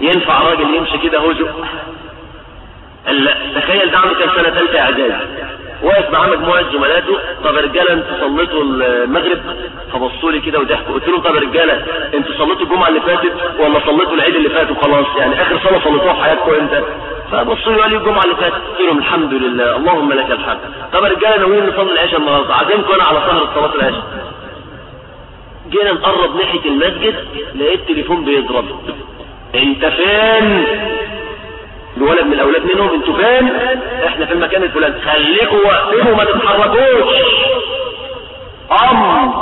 ينفع راجل يمشي كده هزق قال تخيل ده عنده كان سنة ثالثة إعدادي. واقف مع مجموعة زملاته طب يا رجالة أنتوا صليتوا المغرب؟ فبصوا لي كده وضحكوا. قلت لهم طب يا رجالة أنتوا صليتوا الجمعة اللي فاتت ولا صليتوا العيد اللي فات وخلاص؟ يعني آخر صلاة صليتوها في حياتكم إمتى فبصوا لي قالوا الجمعة اللي فاتت. قلت لهم الحمد لله. اللهم لك الحمد. طب يا رجالة ناويين نصلي العشاء النهارده. عازمكم أنا على سهرة صلاة العشاء. جينا نقرب ناحية المسجد لقيت تليفون بيضرب. انت فين؟ الولد من الأولاد منهم أنتوا فين؟ إحنا في المكان الفلاني. خليكوا واقفين وما تتحركوش. أم.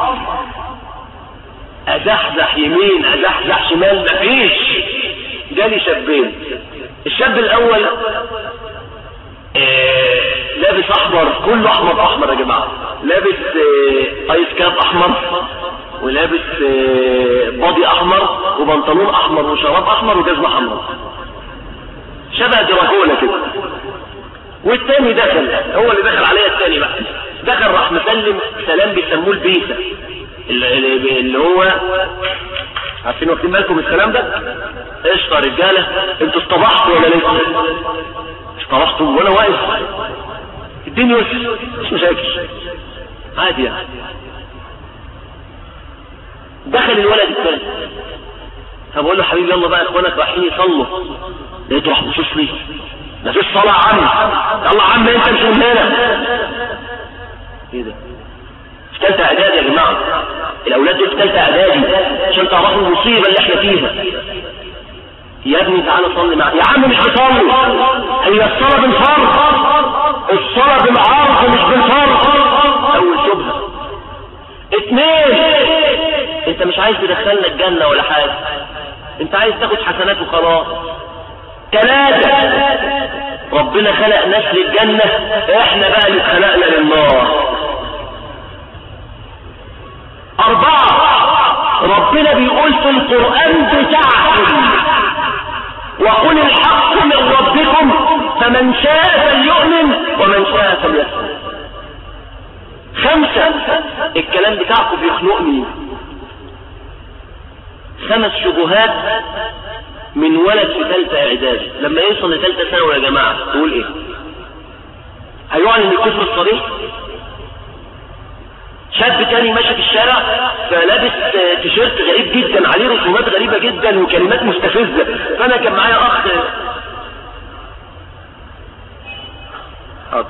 أزحزح يمين أزحزح شمال مفيش. جالي شابين. الشاب الأول آه لابس أحمر كله أحمر أحمر يا جماعة. لابس آه ايس كاب أحمر ولابس آه بادي وبنطلون أحمر وشراب أحمر وجزمه حمراء شبه دراكولا كده. والتاني دخل هو اللي دخل عليا التاني بقى. دخل راح مسلم سلام بيسموه البيسة. اللي, اللي هو عارفين واخدين بالكم من السلام ده؟ قشطة رجالة. أنتوا اصطبحتوا ولا لسه اصطبحتوا وأنا واقف. الدنيا مش مشاكل. عادي يعني. دخل الولد الثاني فبقول له حبيبي يلا بقى إخوانك رايحين يصلوا. لقيته راح بصوص لي. ده في الصلاة عم. يلا عم انت مش من هنا. إيه ده؟ في ثالثة إعدادي يا جماعة. الأولاد دول في ثالثة إعدادي. عشان تعرفوا المصيبة اللي إحنا فيها. يا ابني تعالى صلي معايا. يا عم مش بصلي هي الصلاة بالفرض. الصلاة بالعرض مش بالفرض. أول شبهة اثنين انت مش عايز تدخلنا الجنة ولا حاجة؟ انت عايز تاخد حسنات وخلاص. ثلاثة. ربنا خلق ناس للجنة إحنا بقى اللي خلقنا للنار. أربعة. ربنا بيقول في القرآن بتاعكم وقل الحق من ربكم فمن شاء فليؤمن ومن شاء فليكفر. خمسة. الكلام بتاعكم بيخنقني. خمس شبهات من ولد في ثالثة اعدادي لما يوصل لثالثة ثانوي يا جماعة تقول إيه؟ هيعلن الكفر الصريح؟ شاب تاني ماشي في الشارع فلابس تيشيرت غريب جدا عليه رسومات غريبة جدا وكلمات مستفزة. فأنا كان معايا أخ حاضر.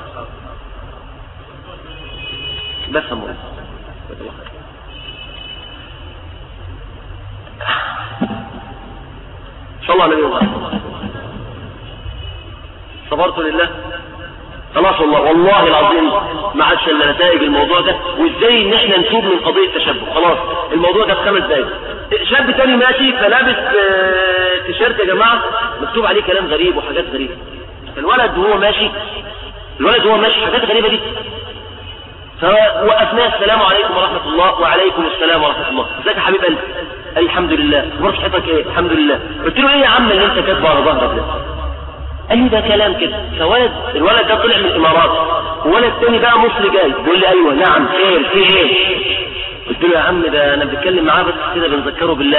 بس أمر صلى عليه وسلم. صبرت لله. خلاص والله والله العظيم ما عادش إلا نتائج الموضوع ده. وإزاي إن إحنا نتوب من قضية التشبه خلاص الموضوع ده في خمس دقايق. شاب تاني ماشي فلابس آه تيشيرت يا جماعة مكتوب عليه كلام غريب وحاجات غريبة. الولد وهو ماشي الولد وهو ماشي حاجات غريبة جدا فوقفناه السلام عليكم ورحمة الله وعليكم السلام ورحمة الله. ازيك يا حبيب قلبي؟ قال الحمد لله أخبار صحتك إيه؟ الحمد لله قلت له إيه يا عم اللي انت كاتبه على ظهرك ده؟ قال لي ده كلام كده. فولد الولد ده طلع من الامارات. وولد تاني بقى مصري جاي. بيقول لي أيوه نعم خير في إيه؟ قلت له يا عم ده أنا بتكلم معاه بس كده بنذكره بالله.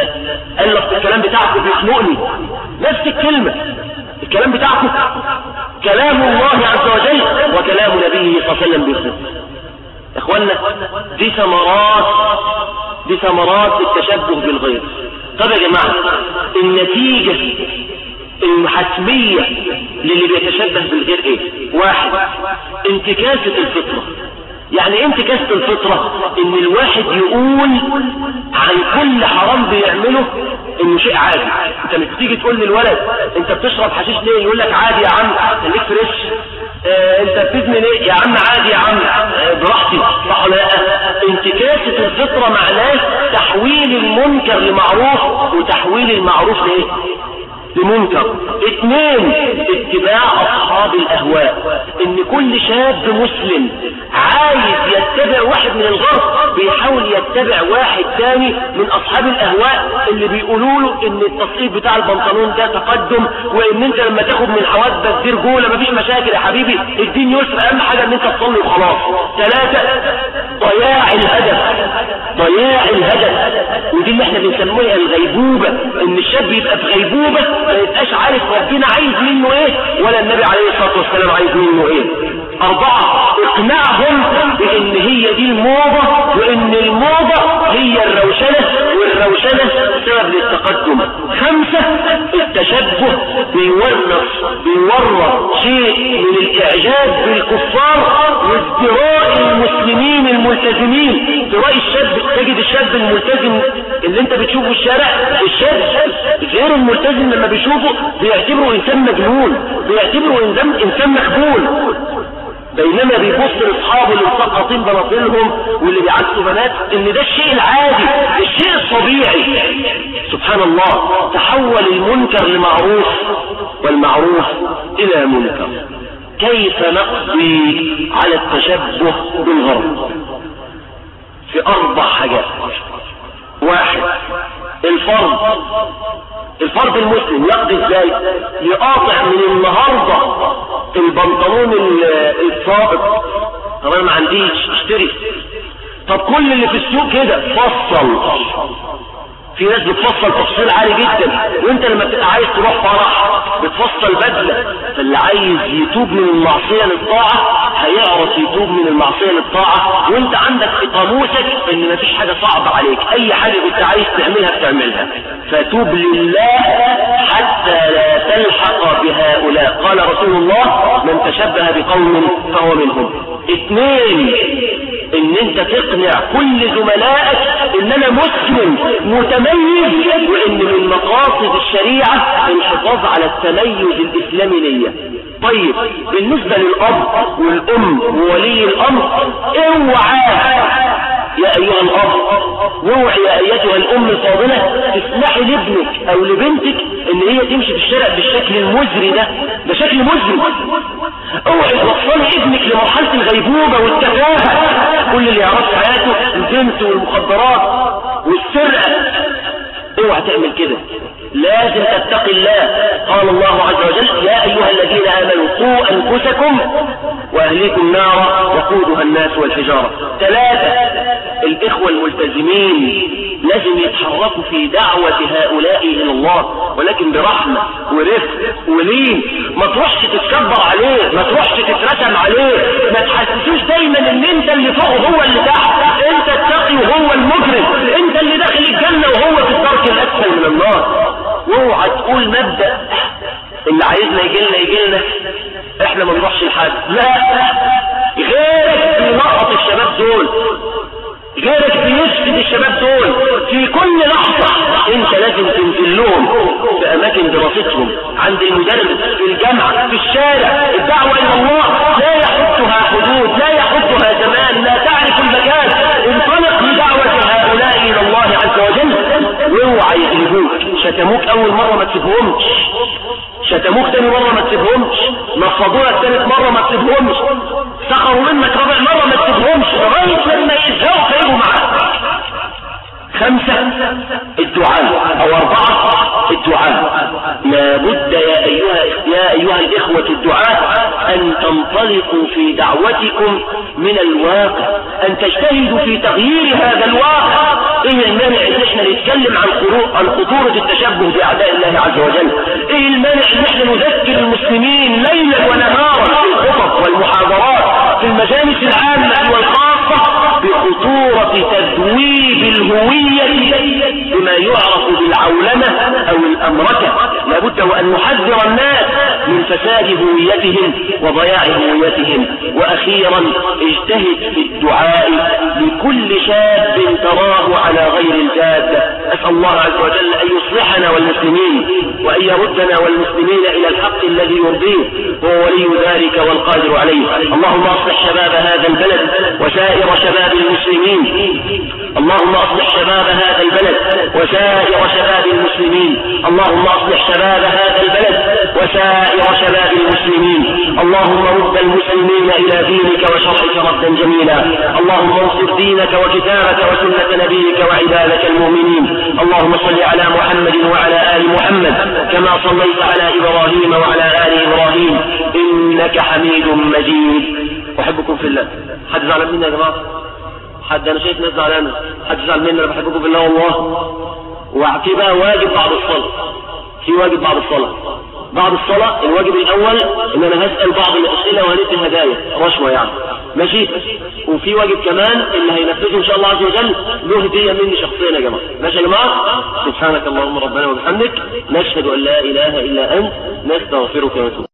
قال لي الكلام بتاعكم بيخنقني. نفس الكلمة. الكلام بتاعكم كلام الله عز وجل وكلام نبيه صلى الله عليه وسلم. بيخنق اخوانا دي ثمرات دي ثمرات التشبه بالغير. طب يا جماعة النتيجة المحتمية للي بيتشبه بالغير إيه؟ واحد انتكاسة الفطرة. يعني إيه انتكاسة الفطرة؟ إن الواحد يقول عن كل حرام بيعمله إنه شيء عادي. أنت تيجي تقول للولد أنت بتشرب حشيش ليه؟ يقول لك عادي يا عم خليك فريش. انت بتدمن إيه؟ يا عم عادي يا عم. آه براحتي. صح ولا لا؟ انتكاسة الفطرة معناه تحويل المنكر لمعروف. وتحويل المعروف لإيه؟ لمنكر. اثنين اتباع أصحاب الأهواء. إن كل شاب مسلم عايز يتبع واحد من الغرب بيحاول يتبع واحد تاني من أصحاب الأهواء اللي بيقولوا له إن التصريف بتاع البنطلون ده تقدم وإن أنت لما تاخد من حوادث دي رجوله مفيش مشاكل يا حبيبي الدين يسر أهم حاجة إن أنت تصلي وخلاص. ثلاثة ضياع الهدف ضياع الهدف. ودي اللي إحنا بنسميها الغيبوبة إن الشاب يبقى في غيبوبة ما يبقاش عارف ربنا عايز منه إيه ولا النبي عليه الصلاة والسلام عايز منه إيه. أربعة. اقنعهم بإن هي دي الموضة وإن الموضة هي الروشنة والروشنة سبب للتقدم خمسة التشبه بيورث بيورث شيء من الاعجاب بالكفار وازدراء المسلمين الملتزمين. ازدراء الشاب تجد الشاب الملتزم اللي انت بتشوفه الشارع الشاب غير الملتزم لما بيشوفه بيعتبره إنسان مجنون بيعتبره إنسان مخبول بينما بيبص لاصحابه اللي مسقطين بناطيلهم واللي بيعكسوا بنات إن ده الشيء العادي الشيء الطبيعي. سبحان الله تحول المنكر لمعروف والمعروف إلى منكر. كيف نقضي على التشبه بالغرب؟ في أربع حاجات. واحد الفرد الفرد المسلم يقضي إزاي؟ يقاطع من النهاردة البنطلون الساقط طب أنا ما عنديش اشتري. طب كل اللي في السوق كده فصل. في ناس بتفصل تفصيل عالي جدا. وانت لما تبقى عايز تروح فرح بتفصل بدلة. فاللي عايز يتوب من المعصية للطاعة هيعرف يتوب من المعصية للطاعة وانت عندك في قاموسك ان مفيش حاجة صعبة عليك. اي حاجة كنت عايز تعملها بتعملها. فتوب لله حتى لا تلحق بهؤلاء. قال رسول الله من تشبه بقوم فهو منهم. اثنين ان انت تقنع كل زملائك ان أنا مسلم متميز وإن من مقاصد الشريعة الحفاظ على التميز الإسلامي ليا. طيب بالنسبة للأب والأم وولي الأمر اوعى يا أيها الأب واوعي يا أيتها الأم الفاضلة تسمحي لابنك أو لبنتك إن هي تمشي في الشارع بالشكل المزري ده ده شكل مزري. اوعي توصلي ابنك لمرحلة الغيبوبة والتفاهة كل اللي يعرف حياته الجنس والمخدرات والسرقة اوعى تعمل كده. لازم تتقي الله. قال الله عز وجل يا أيها الذين آمنوا قوا أنفسكم وأهليكم نارا وقودها الناس والحجارة. ثلاثة الإخوة الملتزمين. لازم يتحركوا في دعوة هؤلاء إلى الله ولكن برحمة ورفق ولين ما تروحش تتكبر عليه ما تروحش تترسم عليه ما تحسسوش دايما إن أنت اللي فوق وهو اللي تحت. أنت التقي وهو المجرم. أنت اللي داخل الجنة وهو في الدرك الأسفل من النار. واوعى تقول مبدأ اللي عايزنا يجي لنا يجي لنا. إحنا ما نروحش لحد. لا. غيرك بينقط الشباب دول. غيرك بيسجد الشباب دول. في كل لحظة انت لازم تنزل لهم في أماكن دراستهم عند المدرس في الجامعة في الشارع. الدعوة إلى الله لا يحطها حدود لا يحطها زمان لا تعرف المكان. انطلق بدعوة هؤلاء إلى الله عز وجل. واوعى يغلبوك شتموك أول مرة ما تسيبهمش شتموك تاني مرة ما تسيبهمش نفضوا لك ثالث مرة ما تسيبهمش سخروا منك رابع مرة ما تسيبهمش الدعاء أو أربعة الدعاء. لابد يا أيها يا أيها الإخوة الدعاء أن تنطلقوا في دعوتكم من الواقع أن تجتهدوا في تغيير هذا الواقع. إيه المانع أن إحنا نتكلم عن عن خطورة التشبه بأعداء الله عز وجل. إيه المانع أن إحنا نذكر المسلمين ليلا ونهارا في الخطب والمحاضرات. في المجالس العامة والخاصة بخطورة تذويب الهوية بما يعرف بالعولمة أو الأمركة. لابد وأن نحذر الناس من فساد هويتهم وضياع هويتهم. وأخيرا اجتهد في الدعاء لكل شاب تراه على غير الجادة أسأل الله عز وجل أن يصلحنا والمسلمين وأن يردنا والمسلمين إلى الحق الذي يرضيه هو ولي ذلك والقادر عليه. اللهم أصلح شباب هذا البلد وسائر شباب المسلمين. اللهم أصلح شباب هذا البلد وسائر شباب المسلمين. اللهم أصلح شباب هذا البلد وسائر شباب المسلمين. اللهم رد المسلمين إلى دينك وشرعك ردا جميلا. اللهم انصر دينك وكتابك وسنة نبيك وعبادك المؤمنين. اللهم صل على محمد وعلى آل محمد كما صليت على إبراهيم وعلى آل إبراهيم. إنك حميد مجيد. أحبكم في الله. حد زعلان مني يا جماعة؟ حد أنا شايف ناس زعلانة. حد زعل مني؟ أنا بحبكم بالله والله. وفي بقى واجب بعد الصلاة. في واجب بعد الصلاة. بعد الصلاة الواجب الأول إن أنا هسأل بعض الأسئلة وهندي هدايا رشوة يعني. ماشي؟ وفي واجب كمان اللي هينفذه إن شاء الله عز وجل له هدية مني شخصيا يا جماعة. ماشي يا جماعة؟ سبحانك اللهم ربنا وبحمدك نشهد أن لا إله إلا أنت نستغفرك ونتوب